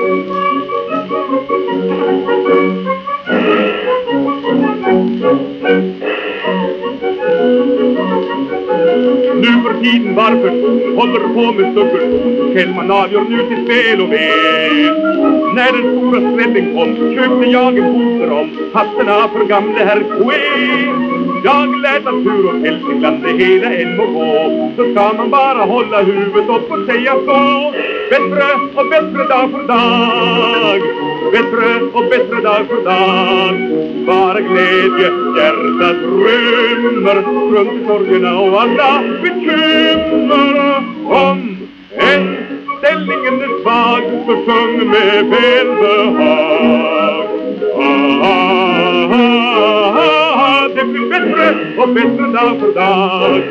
Nu för tiden varför person håller på med subversion Kjellman avgör nu till spel och ve När den stora släppen kom köpte jag en bok om. Hattarna för gamle herr Coué jag lät natur och Hälsingland det hela än må gå. Så ska man bara hålla huvudet upp och säga så. Bättre och bättre dag för dag. Bättre och bättre dag för dag. Bara glädje hjärtat rymmer Runt sorgerna och alla bekymmer. Om än ställningen är svag Så sjung med välbehag. Och bättre dag för dag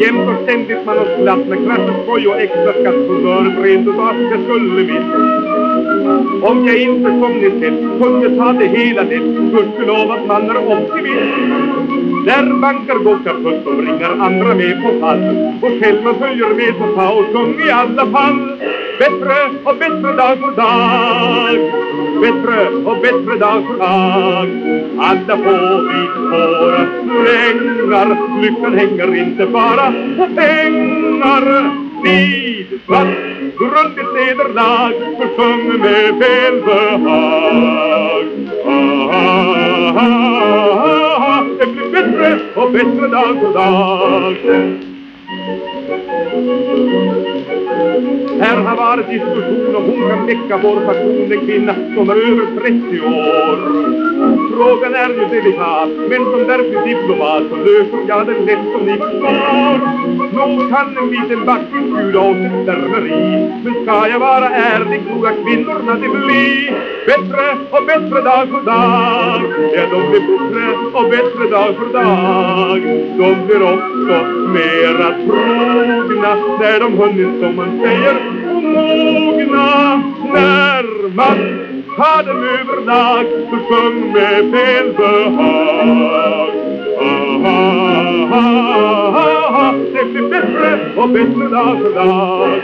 Jämt och ständigt man har glatt med krasch och skoj och extra skatt på dörren rent utav jag skulle visst om jag inte som ni sett kunde ta det hela det Gudskelov att man är optimist där bankar går kaputt och bringar andra med på fall. Och själva följer med på paus, sjung i alla fall. Bättre och bättre dag för dag. Bättre och bättre dag för dag. Alla får vi våra slängar Lyckan hänger inte bara på pengar. Vid svart grundligt nederlag Försjung med välbehag. Och bättre dag för dag här har varit diskussion om hon kan väcka vår passion En kvinna som är över 30 år. Frågan är ju delikat Men som verklig diplomat så löser jag den lätt som ni förstår. Nog kan en liten backis bjuda åt ett stärveri Men ska jag vara ärlig tror jag kvinnorna det blir. Bättre och bättre dag för dag. Ja, de blir bättre och bättre dag för dag. De blir också mera trogna När de hunnit som man säger mogna När man har dem överlag så sjung med välbehag ah, ah, ah, ah, Det blir bättre och bättre dag för dag